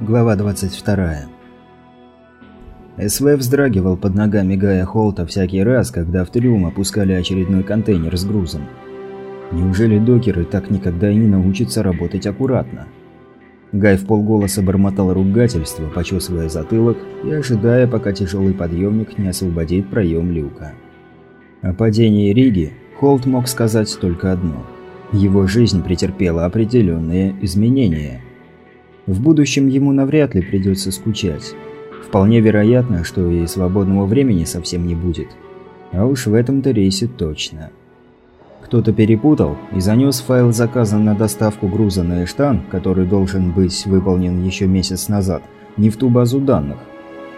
Глава 22. СВ вздрагивал под ногами Гая Холта всякий раз, когда в трюм опускали очередной контейнер с грузом. Неужели докеры так никогда и не научатся работать аккуратно? Гай в полголоса бормотал ругательство, почесывая затылок и ожидая, пока тяжелый подъемник не освободит проем люка. О падении Риги Холт мог сказать только одно. Его жизнь претерпела определенные изменения – в будущем ему навряд ли придется скучать. Вполне вероятно, что и свободного времени совсем не будет. А уж в этом-то рейсе точно. Кто-то перепутал и занес файл заказа на доставку груза на Эштан, который должен быть выполнен еще месяц назад, не в ту базу данных.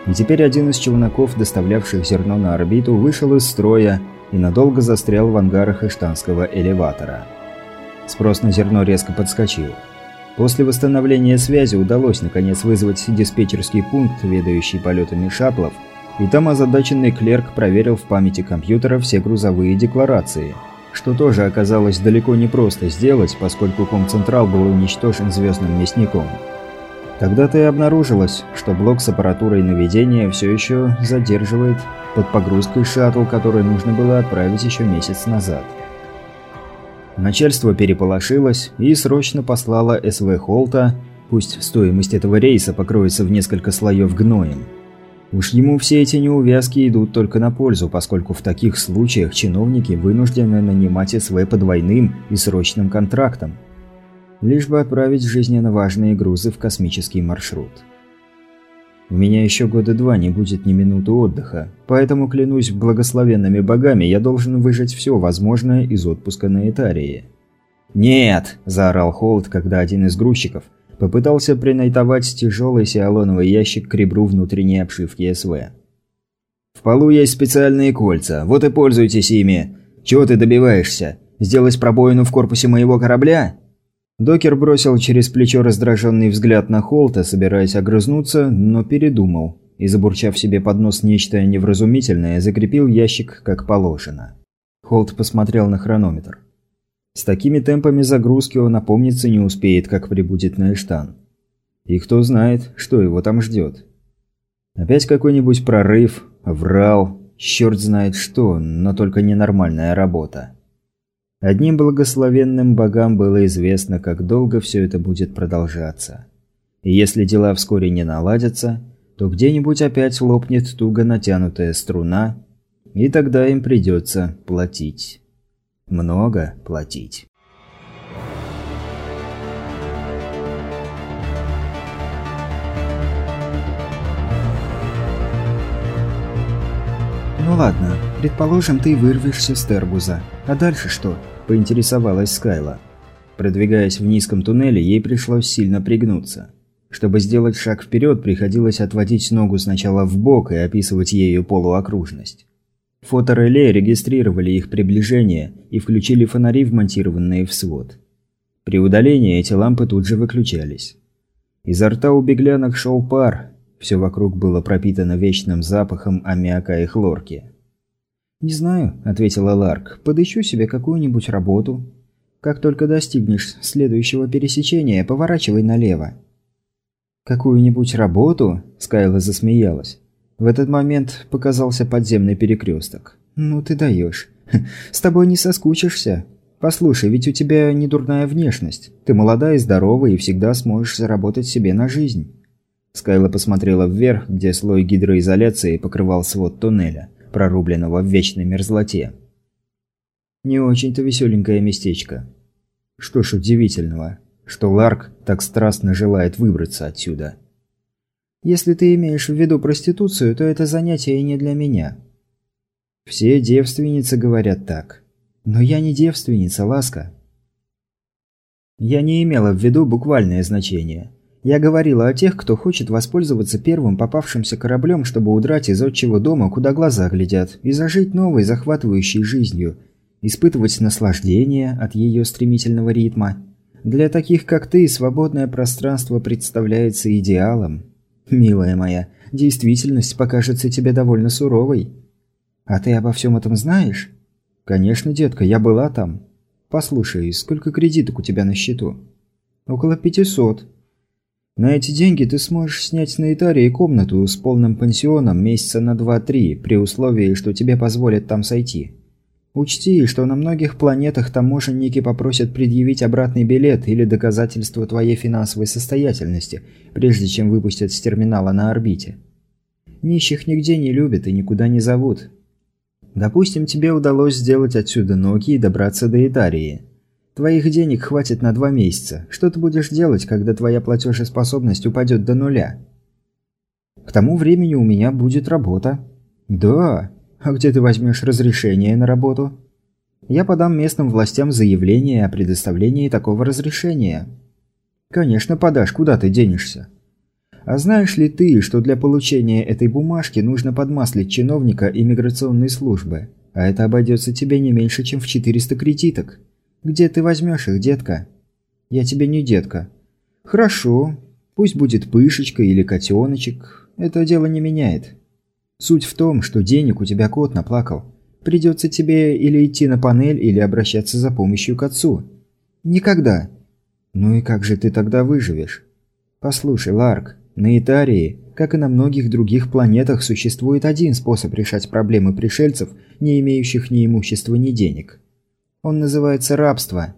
И теперь один из челноков, доставлявших зерно на орбиту, вышел из строя и надолго застрял в ангарах эштанского элеватора. Спрос на зерно резко подскочил. После восстановления связи удалось наконец вызвать диспетчерский пункт, ведающий полетами шаттлов, и там озадаченный клерк проверил в памяти компьютера все грузовые декларации, что тоже оказалось далеко не просто сделать, поскольку Комцентрал был уничтожен звездным мясником. Тогда-то и обнаружилось, что блок с аппаратурой наведения все еще задерживает под погрузкой шаттл, который нужно было отправить еще месяц назад. Начальство переполошилось и срочно послало СВ Холта, пусть стоимость этого рейса покроется в несколько слоев гноем. Уж ему все эти неувязки идут только на пользу, поскольку в таких случаях чиновники вынуждены нанимать СВ по двойным и срочным контрактам, лишь бы отправить жизненно важные грузы в космический маршрут. У меня еще года два не будет ни минуты отдыха, поэтому, клянусь благословенными богами, я должен выжать все возможное из отпуска на Этарии. «Нет!» – заорал Холд, когда один из грузчиков попытался принайтовать тяжелый сиалоновый ящик к ребру внутренней обшивки СВ. «В полу есть специальные кольца, вот и пользуйтесь ими. Чего ты добиваешься? Сделать пробоину в корпусе моего корабля?» Докер бросил через плечо раздраженный взгляд на Холта, собираясь огрызнуться, но передумал и, забурчав себе под нос нечто невразумительное, закрепил ящик как положено. Холт посмотрел на хронометр. С такими темпами загрузки он опомниться не успеет, как прибудет на Эштан. И кто знает, что его там ждет. Опять какой-нибудь прорыв, врал, черт знает что, но только ненормальная работа. Одним благословенным богам было известно, как долго все это будет продолжаться. И если дела вскоре не наладятся, то где-нибудь опять лопнет туго натянутая струна, и тогда им придется платить. Много платить. «Ну ладно, предположим, ты вырвешься с Тербуза. А дальше что?» – поинтересовалась Скайла. Продвигаясь в низком туннеле, ей пришлось сильно пригнуться. Чтобы сделать шаг вперед, приходилось отводить ногу сначала в бок и описывать ею полуокружность. Фотореле регистрировали их приближение и включили фонари, вмонтированные в свод. При удалении эти лампы тут же выключались. Изо рта у беглянок шел пар, все вокруг было пропитано вечным запахом аммиака и хлорки. «Не знаю», – ответила Ларк. «Подыщу себе какую-нибудь работу. Как только достигнешь следующего пересечения, поворачивай налево». «Какую-нибудь работу?» – Скайла засмеялась. В этот момент показался подземный перекресток. «Ну ты даешь. С тобой не соскучишься. Послушай, ведь у тебя не дурная внешность. Ты молодая и здоровая и всегда сможешь заработать себе на жизнь». Скайла посмотрела вверх, где слой гидроизоляции покрывал свод туннеля, прорубленного в вечной мерзлоте. Не очень-то веселенькое местечко. Что ж удивительного, что Ларк так страстно желает выбраться отсюда. Если ты имеешь в виду проституцию, то это занятие не для меня. Все девственницы говорят так. Но я не девственница, Ласка. Я не имела в виду буквальное значение. Я говорила о тех, кто хочет воспользоваться первым попавшимся кораблем, чтобы удрать из отчего дома, куда глаза глядят, и зажить новой захватывающей жизнью, испытывать наслаждение от ее стремительного ритма. Для таких, как ты, свободное пространство представляется идеалом. Милая моя, действительность покажется тебе довольно суровой. А ты обо всем этом знаешь? Конечно, детка, я была там. Послушай, сколько кредиток у тебя на счету? Около пятисот. На эти деньги ты сможешь снять на Итарии комнату с полным пансионом месяца на 2-3, при условии, что тебе позволят там сойти. Учти, что на многих планетах таможенники попросят предъявить обратный билет или доказательство твоей финансовой состоятельности, прежде чем выпустят с терминала на орбите. Нищих нигде не любят и никуда не зовут. Допустим, тебе удалось сделать отсюда ноги и добраться до Итарии. Твоих денег хватит на два месяца. Что ты будешь делать, когда твоя платежеспособность упадет до нуля? К тому времени у меня будет работа. Да, а где ты возьмешь разрешение на работу? Я подам местным властям заявление о предоставлении такого разрешения. Конечно, подашь, куда ты денешься? А знаешь ли ты, что для получения этой бумажки нужно подмаслить чиновника иммиграционной службы? А это обойдется тебе не меньше, чем в 400 кредиток. Где ты возьмешь их, детка? Я тебе не детка. Хорошо, пусть будет пышечка или котеночек, это дело не меняет. Суть в том, что денег у тебя кот наплакал. Придется тебе или идти на панель, или обращаться за помощью к отцу. Никогда. Ну и как же ты тогда выживешь? Послушай, Ларк, на Итарии, как и на многих других планетах, существует один способ решать проблемы пришельцев, не имеющих ни имущества, ни денег. Он называется рабство.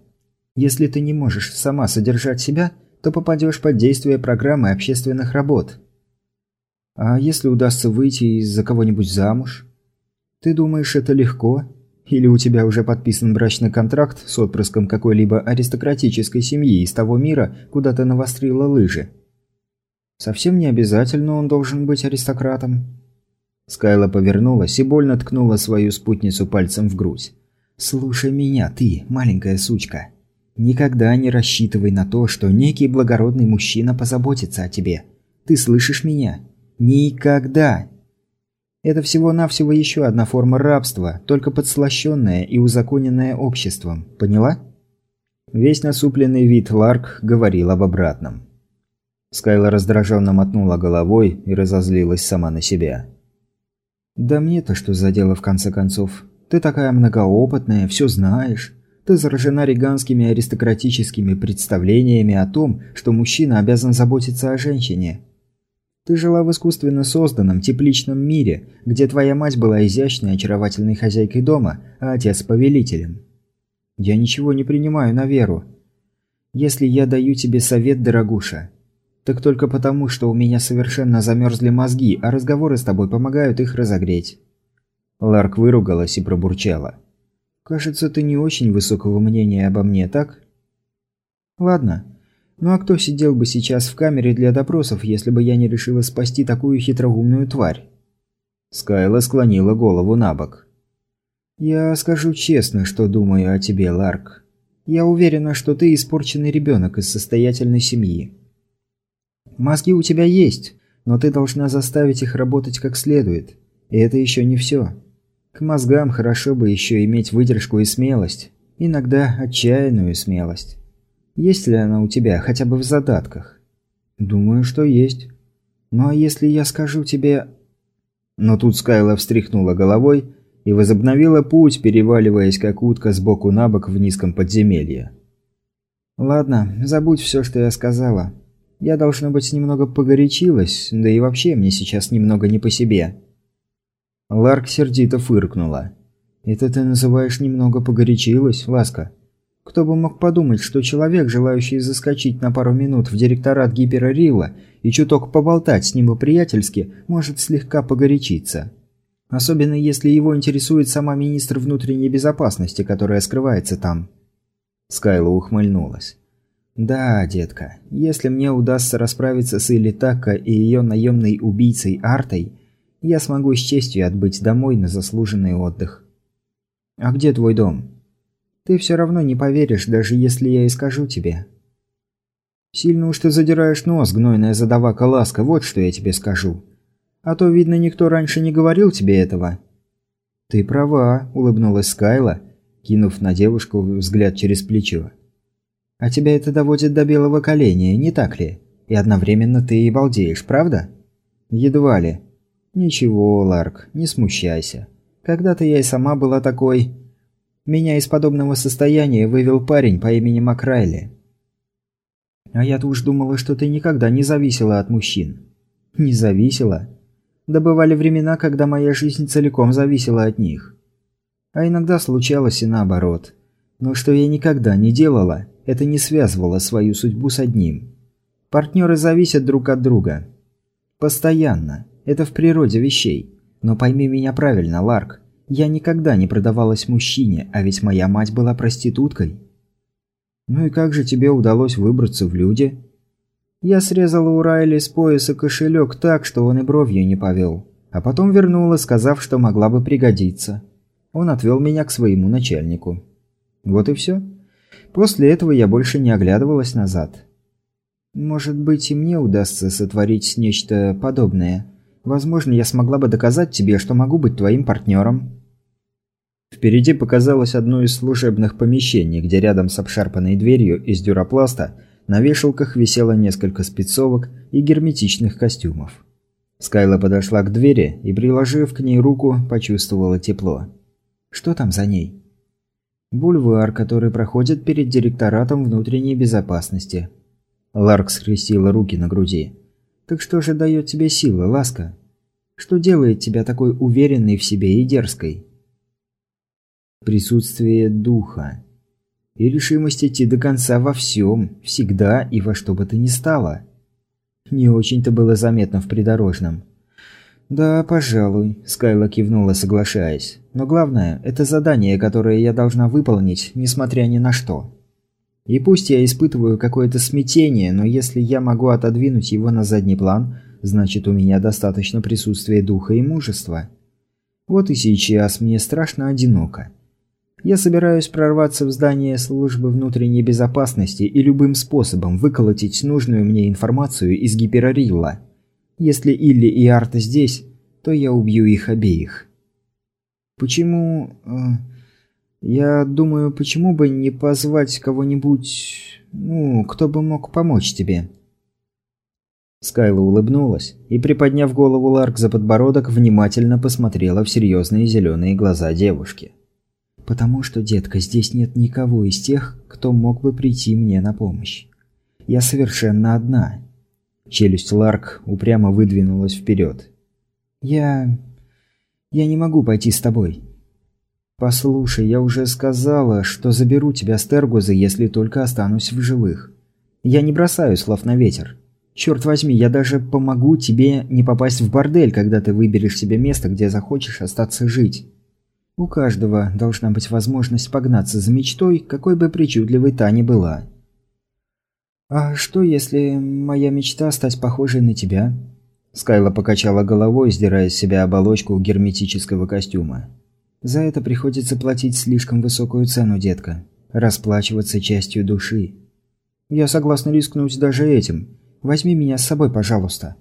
Если ты не можешь сама содержать себя, то попадешь под действие программы общественных работ – а если удастся выйти из-за кого-нибудь замуж? Ты думаешь, это легко? Или у тебя уже подписан брачный контракт с отпрыском какой-либо аристократической семьи из того мира, куда ты навострила лыжи? Совсем не обязательно он должен быть аристократом. Скайла повернулась и больно ткнула свою спутницу пальцем в грудь. «Слушай меня, ты, маленькая сучка. Никогда не рассчитывай на то, что некий благородный мужчина позаботится о тебе. Ты слышишь меня? Никогда. Это всего-навсего еще одна форма рабства, только подслащенная и узаконенная обществом. Поняла? Весь насупленный вид Ларк говорил об обратном. Скайла раздраженно мотнула головой и разозлилась сама на себя. «Да мне-то что за дело в конце концов? Ты такая многоопытная, все знаешь. Ты заражена риганскими аристократическими представлениями о том, что мужчина обязан заботиться о женщине. Ты жила в искусственно созданном, тепличном мире, где твоя мать была изящной, очаровательной хозяйкой дома, а отец – повелителем. Я ничего не принимаю на веру. Если я даю тебе совет, дорогуша, так только потому, что у меня совершенно замерзли мозги, а разговоры с тобой помогают их разогреть». Ларк выругалась и пробурчала. «Кажется, ты не очень высокого мнения обо мне, так?» «Ладно, ну а кто сидел бы сейчас в камере для допросов, если бы я не решила спасти такую хитроумную тварь? Скайла склонила голову на бок. «Я скажу честно, что думаю о тебе, Ларк. Я уверена, что ты испорченный ребенок из состоятельной семьи. Мозги у тебя есть, но ты должна заставить их работать как следует. И это еще не все. К мозгам хорошо бы еще иметь выдержку и смелость. Иногда отчаянную смелость. Есть ли она у тебя хотя бы в задатках? Думаю, что есть. Ну а если я скажу тебе... Но тут Скайла встряхнула головой и возобновила путь, переваливаясь как утка сбоку на бок в низком подземелье. «Ладно, забудь все, что я сказала. Я, должно быть, немного погорячилась, да и вообще мне сейчас немного не по себе». Ларк сердито фыркнула. «Это ты называешь немного погорячилась, Ласка?» Кто бы мог подумать, что человек, желающий заскочить на пару минут в директорат Гипера Рила и чуток поболтать с ним по-приятельски, может слегка погорячиться. Особенно если его интересует сама министр внутренней безопасности, которая скрывается там. Скайла ухмыльнулась. «Да, детка, если мне удастся расправиться с Илитака и ее наемной убийцей Артой, я смогу с честью отбыть домой на заслуженный отдых». «А где твой дом?» Ты все равно не поверишь, даже если я и скажу тебе. Сильно уж ты задираешь нос, гнойная задавака ласка, вот что я тебе скажу. А то, видно, никто раньше не говорил тебе этого. Ты права, улыбнулась Скайла, кинув на девушку взгляд через плечо. А тебя это доводит до белого коленя, не так ли? И одновременно ты и балдеешь, правда? Едва ли. Ничего, Ларк, не смущайся. Когда-то я и сама была такой... Меня из подобного состояния вывел парень по имени Макрайли. А я-то уж думала, что ты никогда не зависела от мужчин. Не зависела? Да бывали времена, когда моя жизнь целиком зависела от них. А иногда случалось и наоборот. Но что я никогда не делала, это не связывало свою судьбу с одним. Партнеры зависят друг от друга. Постоянно. Это в природе вещей. Но пойми меня правильно, Ларк. Я никогда не продавалась мужчине, а ведь моя мать была проституткой. Ну и как же тебе удалось выбраться в люди? Я срезала у Райли с пояса кошелек так, что он и бровью не повел. А потом вернула, сказав, что могла бы пригодиться. Он отвел меня к своему начальнику. Вот и все. После этого я больше не оглядывалась назад. Может быть, и мне удастся сотворить нечто подобное. Возможно, я смогла бы доказать тебе, что могу быть твоим партнером. Впереди показалось одно из служебных помещений, где рядом с обшарпанной дверью из дюропласта на вешалках висело несколько спецовок и герметичных костюмов. Скайла подошла к двери и, приложив к ней руку, почувствовала тепло. Что там за ней? Бульвар, который проходит перед директоратом внутренней безопасности. Ларк скрестила руки на груди. Так что же дает тебе силы, ласка? Что делает тебя такой уверенной в себе и дерзкой? Присутствие духа. И решимость идти до конца во всем, всегда и во что бы то ни стало. Не очень-то было заметно в придорожном. «Да, пожалуй», – Скайла кивнула, соглашаясь. «Но главное – это задание, которое я должна выполнить, несмотря ни на что». И пусть я испытываю какое-то смятение, но если я могу отодвинуть его на задний план, значит у меня достаточно присутствия духа и мужества. Вот и сейчас мне страшно одиноко. Я собираюсь прорваться в здание службы внутренней безопасности и любым способом выколотить нужную мне информацию из гиперорилла. Если Илли и Арта здесь, то я убью их обеих. Почему... Э я думаю, почему бы не позвать кого-нибудь, ну, кто бы мог помочь тебе?» Скайла улыбнулась и, приподняв голову Ларк за подбородок, внимательно посмотрела в серьезные зеленые глаза девушки. «Потому что, детка, здесь нет никого из тех, кто мог бы прийти мне на помощь. Я совершенно одна». Челюсть Ларк упрямо выдвинулась вперед. «Я... я не могу пойти с тобой. «Послушай, я уже сказала, что заберу тебя с Тергуза, если только останусь в живых. Я не бросаю слов на ветер. Черт возьми, я даже помогу тебе не попасть в бордель, когда ты выберешь себе место, где захочешь остаться жить. У каждого должна быть возможность погнаться за мечтой, какой бы причудливой та ни была. А что, если моя мечта стать похожей на тебя?» Скайла покачала головой, сдирая с себя оболочку герметического костюма. За это приходится платить слишком высокую цену, детка. Расплачиваться частью души. Я согласна рискнуть даже этим. Возьми меня с собой, пожалуйста.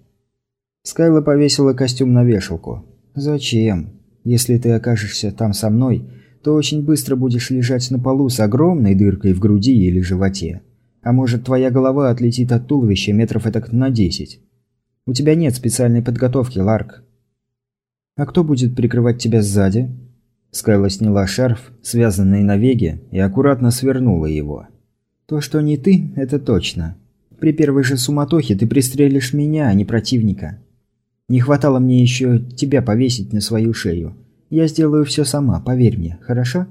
Скайла повесила костюм на вешалку. Зачем? Если ты окажешься там со мной, то очень быстро будешь лежать на полу с огромной дыркой в груди или животе. А может, твоя голова отлетит от туловища метров этак на десять. У тебя нет специальной подготовки, Ларк. А кто будет прикрывать тебя сзади? Скайла сняла шарф, связанный на веге, и аккуратно свернула его. «То, что не ты, это точно. При первой же суматохе ты пристрелишь меня, а не противника. Не хватало мне еще тебя повесить на свою шею. Я сделаю все сама, поверь мне, хорошо?»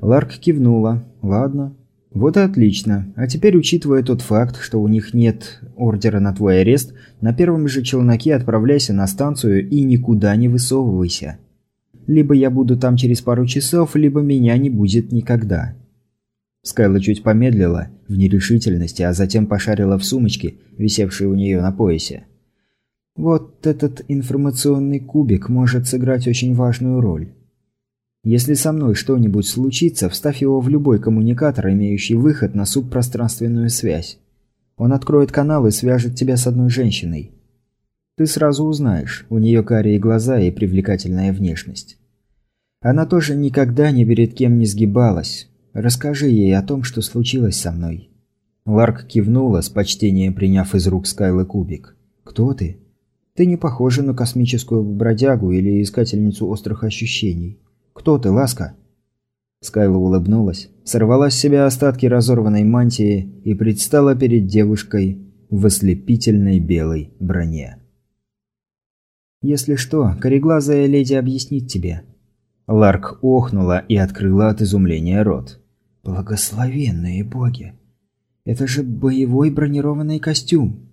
Ларк кивнула. «Ладно. Вот и отлично. А теперь, учитывая тот факт, что у них нет ордера на твой арест, на первом же челноке отправляйся на станцию и никуда не высовывайся». Либо я буду там через пару часов, либо меня не будет никогда. Скайла чуть помедлила в нерешительности, а затем пошарила в сумочке, висевшей у нее на поясе. Вот этот информационный кубик может сыграть очень важную роль. Если со мной что-нибудь случится, вставь его в любой коммуникатор, имеющий выход на субпространственную связь. Он откроет канал и свяжет тебя с одной женщиной. Ты сразу узнаешь, у нее карие глаза и привлекательная внешность. Она тоже никогда ни перед кем не сгибалась. Расскажи ей о том, что случилось со мной». Ларк кивнула, с почтением приняв из рук Скайлы кубик. «Кто ты?» «Ты не похожа на космическую бродягу или искательницу острых ощущений. Кто ты, Ласка?» Скайла улыбнулась, сорвала с себя остатки разорванной мантии и предстала перед девушкой в ослепительной белой броне. «Если что, кореглазая леди объяснит тебе». Ларк охнула и открыла от изумления рот. «Благословенные боги! Это же боевой бронированный костюм!»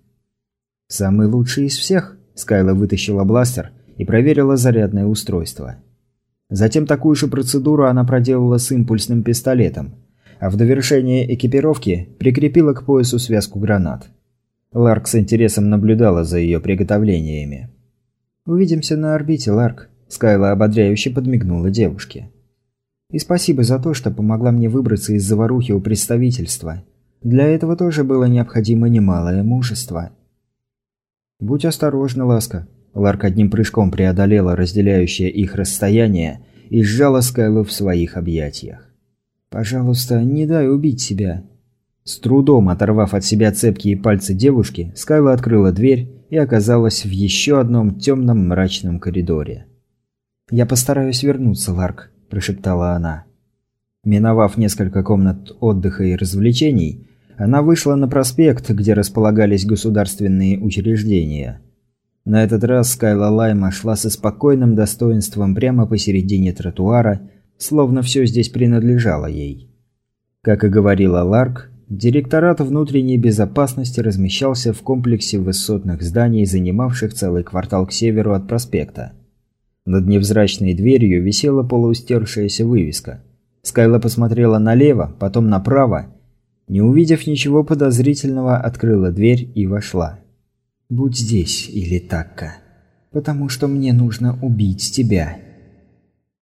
«Самый лучший из всех?» Скайла вытащила бластер и проверила зарядное устройство. Затем такую же процедуру она проделала с импульсным пистолетом, а в довершение экипировки прикрепила к поясу связку гранат. Ларк с интересом наблюдала за ее приготовлениями. «Увидимся на орбите, Ларк», – Скайла ободряюще подмигнула девушке. «И спасибо за то, что помогла мне выбраться из заварухи у представительства. Для этого тоже было необходимо немалое мужество». «Будь осторожна, Ласка». Ларк одним прыжком преодолела разделяющее их расстояние и сжала Скайлу в своих объятиях. «Пожалуйста, не дай убить себя». С трудом оторвав от себя цепкие пальцы девушки, Скайла открыла дверь и оказалась в еще одном темном мрачном коридоре. «Я постараюсь вернуться, Ларк», – прошептала она. Миновав несколько комнат отдыха и развлечений, она вышла на проспект, где располагались государственные учреждения. На этот раз Скайла Лайма шла со спокойным достоинством прямо посередине тротуара, словно все здесь принадлежало ей. Как и говорила Ларк, директорат внутренней безопасности размещался в комплексе высотных зданий, занимавших целый квартал к северу от проспекта. Над невзрачной дверью висела полуустершаяся вывеска. Скайла посмотрела налево, потом направо не увидев ничего подозрительного, открыла дверь и вошла. «Будь здесь, или Такка, потому что мне нужно убить тебя,